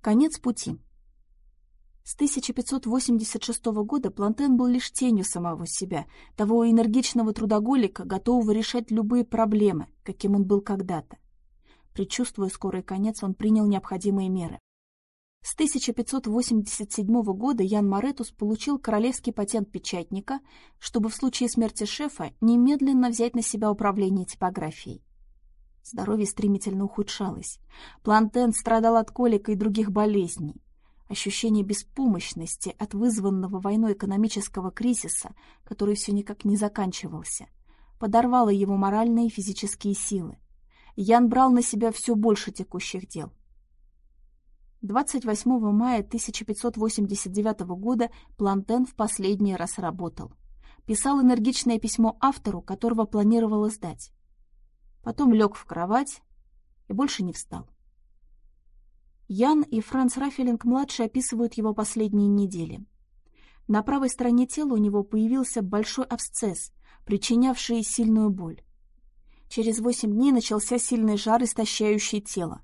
Конец пути. С 1586 года Плантен был лишь тенью самого себя, того энергичного трудоголика, готового решать любые проблемы, каким он был когда-то. Предчувствуя скорый конец, он принял необходимые меры. С 1587 года Ян Моретус получил королевский патент печатника, чтобы в случае смерти шефа немедленно взять на себя управление типографией. Здоровье стремительно ухудшалось. Плантен страдал от колика и других болезней. Ощущение беспомощности от вызванного войной экономического кризиса, который все никак не заканчивался, подорвало его моральные и физические силы. Ян брал на себя все больше текущих дел. 28 мая 1589 года Плантен в последний раз работал. Писал энергичное письмо автору, которого планировал издать. Потом лег в кровать и больше не встал. Ян и Франц Рафелинг-младший описывают его последние недели. На правой стороне тела у него появился большой абсцесс, причинявший сильную боль. Через восемь дней начался сильный жар, истощающий тело.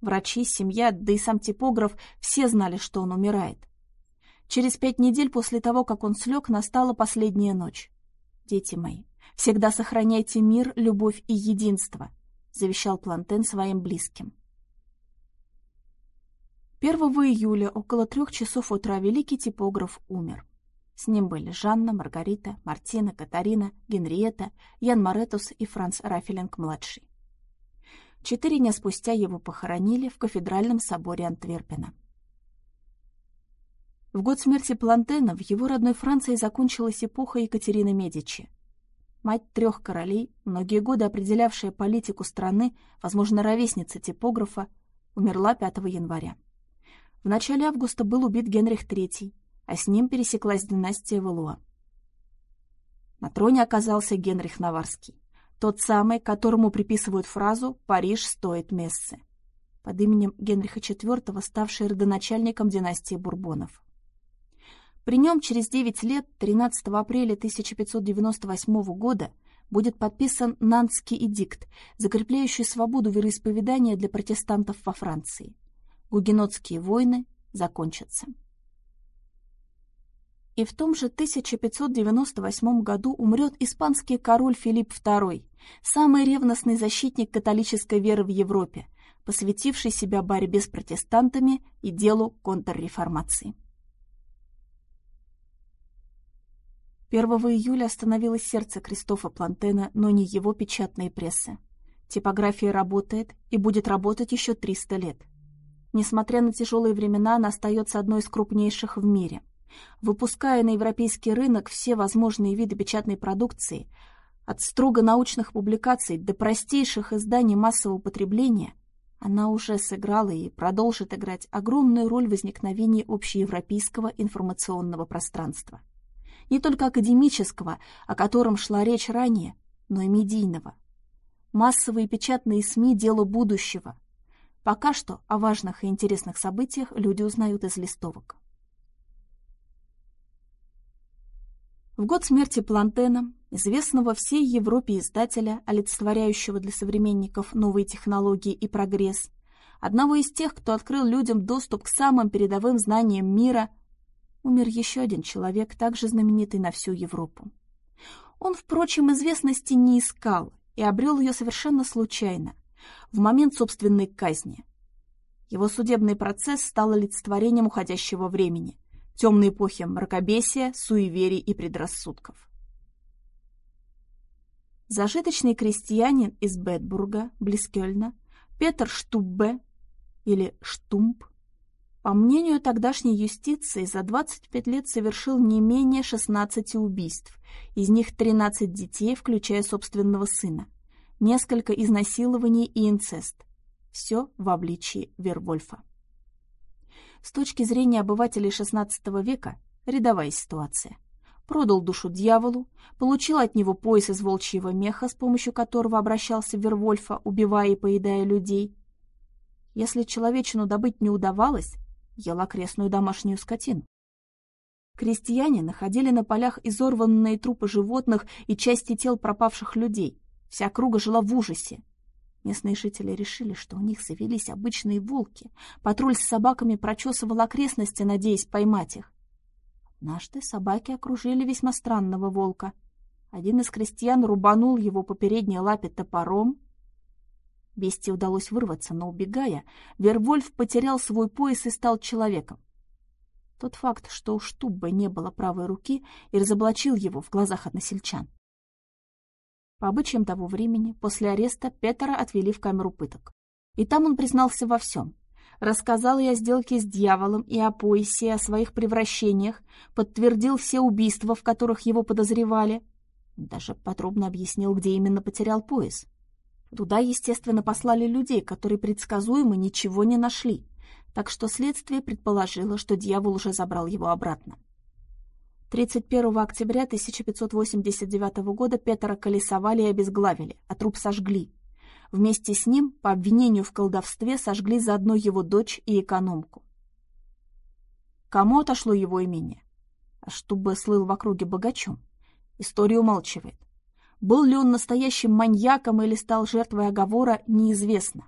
Врачи, семья, да и сам типограф все знали, что он умирает. Через пять недель после того, как он слег, настала последняя ночь. «Дети мои, всегда сохраняйте мир, любовь и единство», — завещал Плантен своим близким. 1 июля около трех часов утра великий типограф умер. С ним были Жанна, Маргарита, Мартина, Катарина, Генриетта, Ян Моретус и Франц Рафелинг-младший. Четыре дня спустя его похоронили в кафедральном соборе Антверпена. В год смерти Плантена в его родной Франции закончилась эпоха Екатерины Медичи. Мать трех королей, многие годы определявшая политику страны, возможно, ровесница типографа, умерла 5 января. В начале августа был убит Генрих III, а с ним пересеклась династия Валуа. На троне оказался Генрих Наварский, тот самый, которому приписывают фразу «Париж стоит мессы», под именем Генриха IV, ставший родоначальником династии Бурбонов. При нем через 9 лет, 13 апреля 1598 года, будет подписан Нантский эдикт, закрепляющий свободу вероисповедания для протестантов во Франции гугенотские войны закончатся. И в том же 1598 году умрет испанский король Филипп II, самый ревностный защитник католической веры в Европе, посвятивший себя борьбе с протестантами и делу контрреформации. 1 июля остановилось сердце Кристофа Плантена, но не его печатной прессы. Типография работает и будет работать еще 300 лет – Несмотря на тяжелые времена, она остается одной из крупнейших в мире. Выпуская на европейский рынок все возможные виды печатной продукции, от строго научных публикаций до простейших изданий массового потребления, она уже сыграла и продолжит играть огромную роль в возникновении общеевропейского информационного пространства. Не только академического, о котором шла речь ранее, но и медийного. Массовые печатные СМИ – дело будущего – Пока что о важных и интересных событиях люди узнают из листовок. В год смерти Плантена, известного всей Европе издателя, олицетворяющего для современников новые технологии и прогресс, одного из тех, кто открыл людям доступ к самым передовым знаниям мира, умер еще один человек, также знаменитый на всю Европу. Он, впрочем, известности не искал и обрел ее совершенно случайно – в момент собственной казни. Его судебный процесс стал олицетворением уходящего времени, темной эпохи мракобесия, суеверий и предрассудков. Зажиточный крестьянин из Бетбурга, близ Кёльна, Петр Штуббе или Штумп, по мнению тогдашней юстиции, за 25 лет совершил не менее 16 убийств, из них 13 детей, включая собственного сына несколько изнасилований и инцест. Все в обличии Вервольфа. С точки зрения обывателей XVI века – рядовая ситуация. Продал душу дьяволу, получил от него пояс из волчьего меха, с помощью которого обращался Вервольфа, убивая и поедая людей. Если человечину добыть не удавалось, ел окрестную домашнюю скотину. Крестьяне находили на полях изорванные трупы животных и части тел пропавших людей – Вся округа жила в ужасе. Местные жители решили, что у них завелись обычные волки. Патруль с собаками прочесывал окрестности, надеясь поймать их. Однажды собаки окружили весьма странного волка. Один из крестьян рубанул его по передней лапе топором. Бестии удалось вырваться, но, убегая, Вервольф потерял свой пояс и стал человеком. Тот факт, что у Штубба не было правой руки, и разоблачил его в глазах односельчан. По обычаям того времени, после ареста Петера отвели в камеру пыток. И там он признался во всем. Рассказал и о сделке с дьяволом, и о поясе, и о своих превращениях, подтвердил все убийства, в которых его подозревали. Даже подробно объяснил, где именно потерял пояс. Туда, естественно, послали людей, которые предсказуемо ничего не нашли, так что следствие предположило, что дьявол уже забрал его обратно. 31 октября 1589 года Петра колесовали и обезглавили, а труп сожгли. Вместе с ним, по обвинению в колдовстве, сожгли заодно его дочь и экономку. Кому отошло его имение? А чтобы слыл в округе богачом? История умалчивает. Был ли он настоящим маньяком или стал жертвой оговора, неизвестно.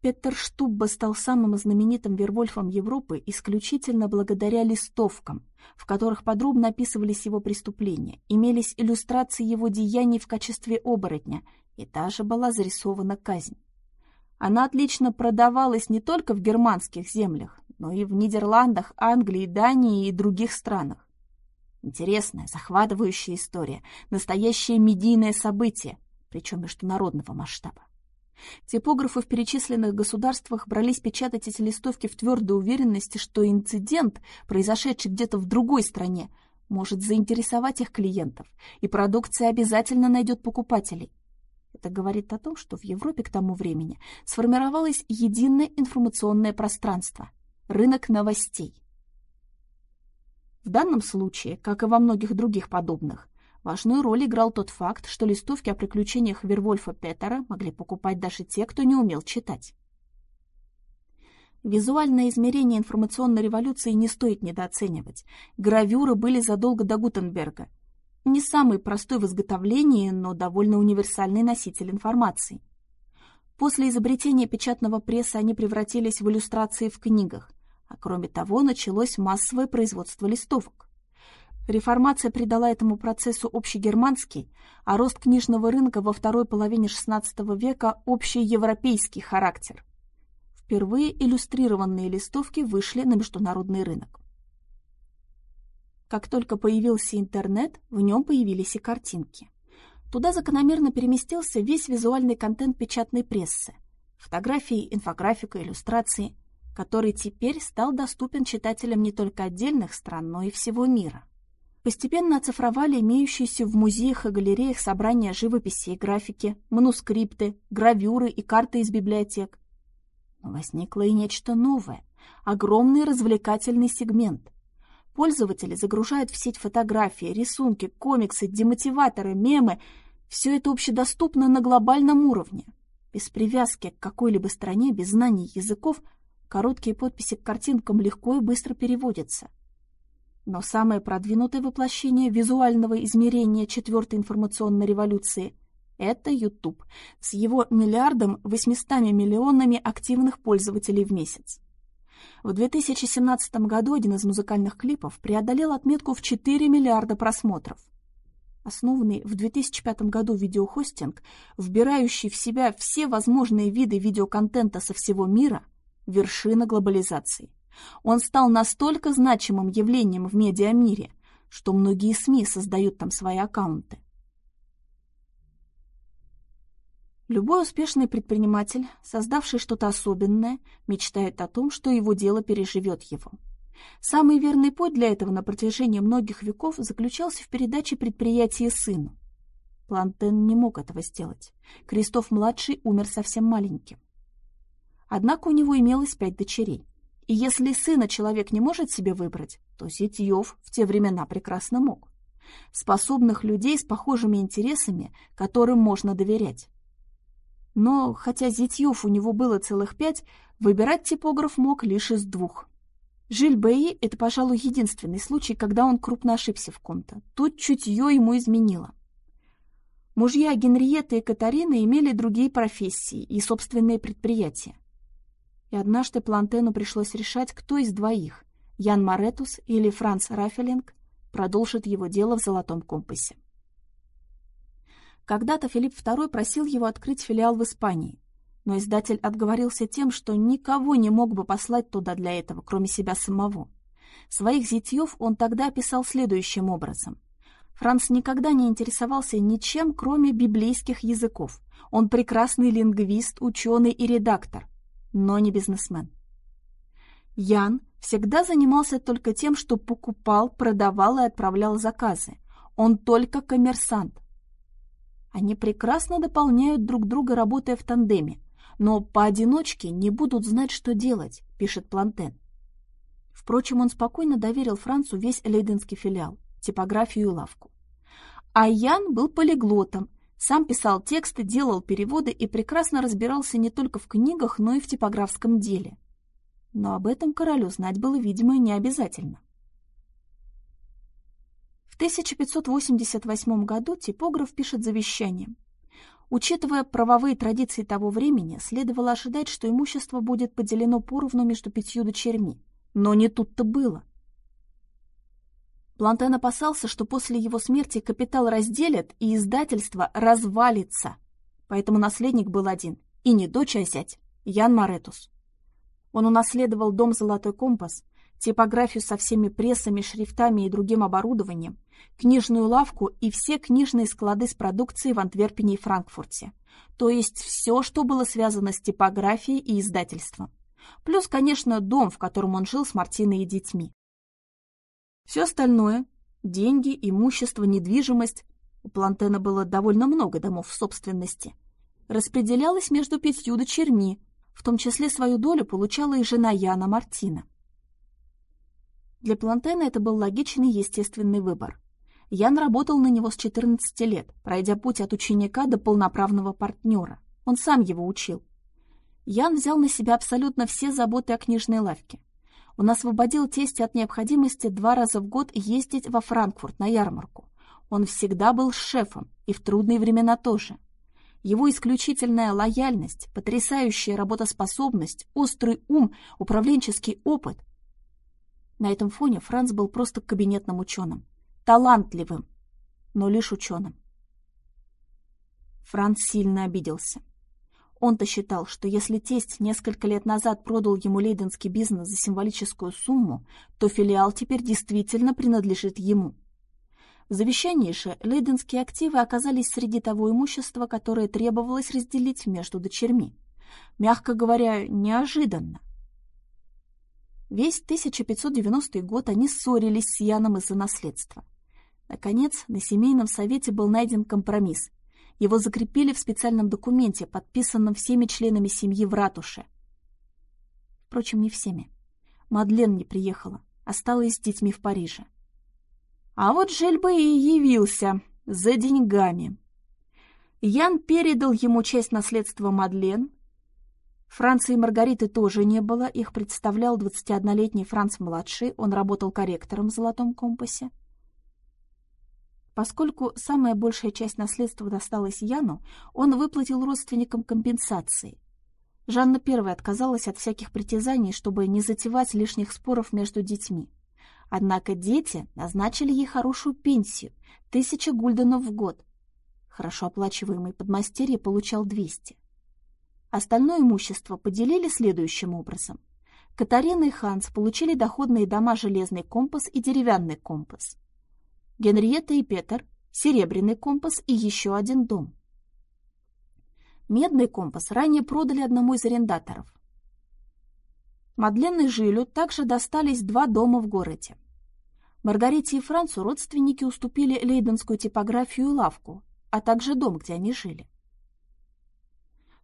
Петер Штубба стал самым знаменитым Вервольфом Европы исключительно благодаря листовкам, в которых подробно описывались его преступления, имелись иллюстрации его деяний в качестве оборотня, и даже была зарисована казнь. Она отлично продавалась не только в германских землях, но и в Нидерландах, Англии, Дании и других странах. Интересная, захватывающая история, настоящее медийное событие, причем международного масштаба. Типографы в перечисленных государствах брались печатать эти листовки в твердой уверенности, что инцидент, произошедший где-то в другой стране, может заинтересовать их клиентов, и продукция обязательно найдет покупателей. Это говорит о том, что в Европе к тому времени сформировалось единое информационное пространство – рынок новостей. В данном случае, как и во многих других подобных, Важную роль играл тот факт, что листовки о приключениях Вервольфа Петера могли покупать даже те, кто не умел читать. Визуальное измерение информационной революции не стоит недооценивать. Гравюры были задолго до Гутенберга. Не самый простой в изготовлении, но довольно универсальный носитель информации. После изобретения печатного пресса они превратились в иллюстрации в книгах, а кроме того началось массовое производство листовок. Реформация придала этому процессу общегерманский, а рост книжного рынка во второй половине XVI века – общеевропейский характер. Впервые иллюстрированные листовки вышли на международный рынок. Как только появился интернет, в нем появились и картинки. Туда закономерно переместился весь визуальный контент печатной прессы – фотографии, инфографика, иллюстрации, который теперь стал доступен читателям не только отдельных стран, но и всего мира постепенно оцифровали имеющиеся в музеях и галереях собрания живописи и графики, манускрипты, гравюры и карты из библиотек. Но возникло и нечто новое – огромный развлекательный сегмент. Пользователи загружают в сеть фотографии, рисунки, комиксы, демотиваторы, мемы. Все это общедоступно на глобальном уровне. Без привязки к какой-либо стране, без знаний языков, короткие подписи к картинкам легко и быстро переводятся. Но самое продвинутое воплощение визуального измерения четвертой информационной революции – это YouTube с его миллиардом 800 миллионами активных пользователей в месяц. В 2017 году один из музыкальных клипов преодолел отметку в 4 миллиарда просмотров. Основанный в 2005 году видеохостинг, вбирающий в себя все возможные виды видеоконтента со всего мира – вершина глобализации. Он стал настолько значимым явлением в медиамире, что многие СМИ создают там свои аккаунты. Любой успешный предприниматель, создавший что-то особенное, мечтает о том, что его дело переживет его. Самый верный путь для этого на протяжении многих веков заключался в передаче предприятия сыну. Плантен не мог этого сделать. Крестов-младший умер совсем маленьким. Однако у него имелось пять дочерей. И если сына человек не может себе выбрать, то Зитьев в те времена прекрасно мог. Способных людей с похожими интересами, которым можно доверять. Но, хотя Зитьев у него было целых пять, выбирать типограф мог лишь из двух. Жиль Бэи — это, пожалуй, единственный случай, когда он крупно ошибся в ком-то. Тут чутье ему изменило. Мужья Генриетты и Катарины имели другие профессии и собственные предприятия. И однажды Плантену пришлось решать, кто из двоих, Ян Маретус или Франц Раффелинг, продолжит его дело в «Золотом компасе». Когда-то Филипп II просил его открыть филиал в Испании, но издатель отговорился тем, что никого не мог бы послать туда для этого, кроме себя самого. Своих зятьев он тогда описал следующим образом. Франц никогда не интересовался ничем, кроме библейских языков. Он прекрасный лингвист, ученый и редактор, но не бизнесмен. Ян всегда занимался только тем, что покупал, продавал и отправлял заказы. Он только коммерсант. Они прекрасно дополняют друг друга, работая в тандеме, но поодиночке не будут знать, что делать, пишет Плантен. Впрочем, он спокойно доверил Францу весь лейденский филиал типографию и лавку. А Ян был полиглотом, сам писал тексты, делал переводы и прекрасно разбирался не только в книгах, но и в типографском деле. Но об этом королю знать было, видимо, не обязательно. В 1588 году типограф пишет завещание. Учитывая правовые традиции того времени, следовало ожидать, что имущество будет поделено поровну между пятью дочерьми. Но не тут-то было. Плантен опасался, что после его смерти капитал разделят и издательство развалится. Поэтому наследник был один. И не дочь, а зять. Ян Маретус. Он унаследовал дом «Золотой компас», типографию со всеми прессами, шрифтами и другим оборудованием, книжную лавку и все книжные склады с продукцией в Антверпене и Франкфурте. То есть все, что было связано с типографией и издательством. Плюс, конечно, дом, в котором он жил с Мартиной и детьми. Все остальное – деньги, имущество, недвижимость – у Плантена было довольно много домов в собственности – распределялось между пятью дочерьми, в том числе свою долю получала и жена Яна Мартина. Для Плантена это был логичный естественный выбор. Ян работал на него с 14 лет, пройдя путь от ученика до полноправного партнера. Он сам его учил. Ян взял на себя абсолютно все заботы о книжной лавке. Он освободил тесть от необходимости два раза в год ездить во Франкфурт на ярмарку. Он всегда был шефом, и в трудные времена тоже. Его исключительная лояльность, потрясающая работоспособность, острый ум, управленческий опыт. На этом фоне Франц был просто кабинетным ученым. Талантливым, но лишь ученым. Франц сильно обиделся. Он-то считал, что если тесть несколько лет назад продал ему лейденский бизнес за символическую сумму, то филиал теперь действительно принадлежит ему. В завещании же лейденские активы оказались среди того имущества, которое требовалось разделить между дочерьми. Мягко говоря, неожиданно. Весь 1590 год они ссорились с Яном из-за наследства. Наконец, на семейном совете был найден компромисс, его закрепили в специальном документе, подписанном всеми членами семьи в ратуше. Впрочем, не всеми. Мадлен не приехала, осталась с детьми в Париже. А вот Жельба и явился за деньгами. Ян передал ему часть наследства Мадлен. Франции и Маргариты тоже не было, их представлял 21-летний Франц-младший, он работал корректором в «Золотом компасе». Поскольку самая большая часть наследства досталась Яну, он выплатил родственникам компенсации. Жанна I отказалась от всяких притязаний, чтобы не затевать лишних споров между детьми. Однако дети назначили ей хорошую пенсию – тысяча гульденов в год. Хорошо оплачиваемый подмастерье получал 200. Остальное имущество поделили следующим образом. Катарина и Ханс получили доходные дома «Железный компас» и «Деревянный компас». Генриетта и Петр, серебряный компас и еще один дом. Медный компас ранее продали одному из арендаторов. Мадлен и Жилю также достались два дома в городе. Маргарите и Францу родственники уступили лейденскую типографию и лавку, а также дом, где они жили.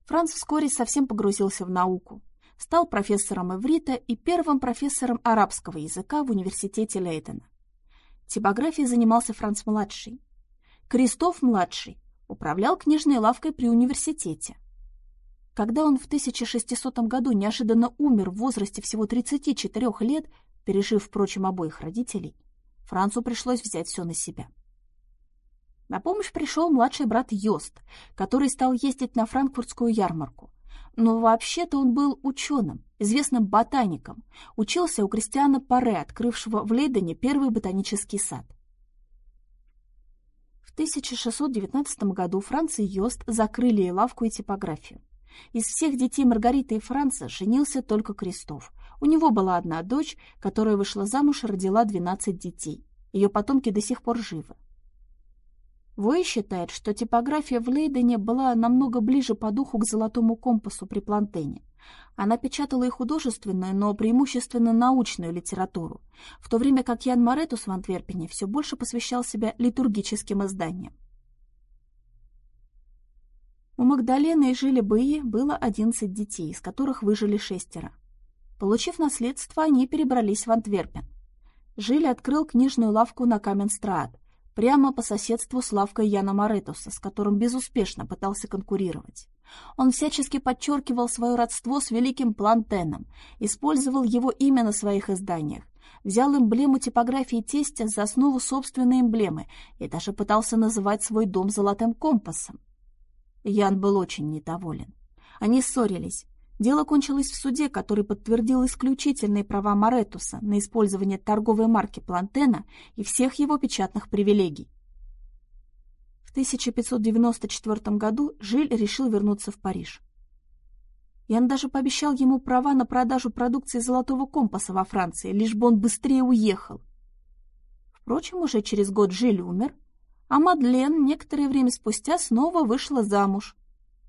Франц вскоре совсем погрузился в науку, стал профессором иврита и первым профессором арабского языка в университете Лейдена. Типографией занимался Франц-младший. Крестов-младший управлял книжной лавкой при университете. Когда он в 1600 году неожиданно умер в возрасте всего 34 лет, пережив, впрочем, обоих родителей, Францу пришлось взять все на себя. На помощь пришел младший брат Йост, который стал ездить на франкфуртскую ярмарку. Но вообще-то он был ученым, известным ботаником, учился у Кристиана Паре, открывшего в Лейдене первый ботанический сад. В 1619 году Франц и Йост закрыли и лавку и типографию. Из всех детей Маргариты и Франца женился только Крестов. У него была одна дочь, которая вышла замуж и родила 12 детей. Ее потомки до сих пор живы. Вой считает, что типография в Лейдене была намного ближе по духу к золотому компасу при Плантене. Она печатала и художественную, но преимущественно научную литературу, в то время как Ян Моретус в Антверпене все больше посвящал себя литургическим изданиям. У Магдалены и Жиля Быи было 11 детей, из которых выжили шестеро. Получив наследство, они перебрались в Антверпен. Жиль открыл книжную лавку на Каменстраат, прямо по соседству с лавкой Яна Моретуса, с которым безуспешно пытался конкурировать. Он всячески подчеркивал свое родство с великим Плантеном, использовал его имя на своих изданиях, взял эмблему типографии тестя за основу собственной эмблемы и даже пытался называть свой дом золотым компасом. Ян был очень недоволен. Они ссорились, Дело кончилось в суде, который подтвердил исключительные права Моретуса на использование торговой марки Плантена и всех его печатных привилегий. В 1594 году Жиль решил вернуться в Париж. Ян даже пообещал ему права на продажу продукции «Золотого компаса» во Франции, лишь бы он быстрее уехал. Впрочем, уже через год Жиль умер, а Мадлен некоторое время спустя снова вышла замуж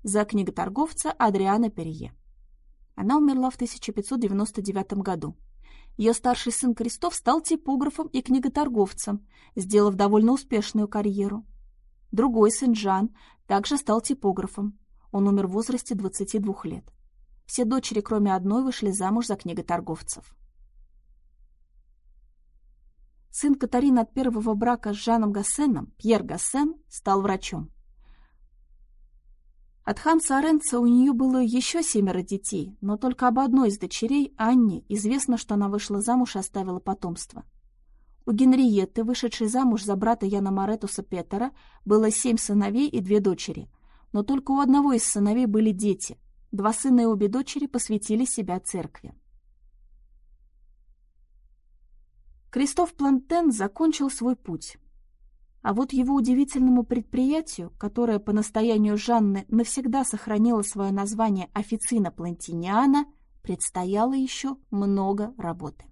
за книготорговца Адриана Перье. Она умерла в 1599 году. Ее старший сын Крестов стал типографом и книготорговцем, сделав довольно успешную карьеру. Другой сын Жан также стал типографом. Он умер в возрасте 22 лет. Все дочери, кроме одной, вышли замуж за книготорговцев. Сын Катарины от первого брака с Жаном Гассеном, Пьер Гассен, стал врачом. От Ханса Аренца у нее было еще семеро детей, но только об одной из дочерей, Анне, известно, что она вышла замуж и оставила потомство. У Генриетты, вышедшей замуж за брата Яна Маретуса Петера, было семь сыновей и две дочери, но только у одного из сыновей были дети. Два сына и обе дочери посвятили себя церкви. Кристоф Плантен закончил свой путь. А вот его удивительному предприятию, которое по настоянию Жанны навсегда сохранило свое название «Официна Плантиниана», предстояло еще много работы.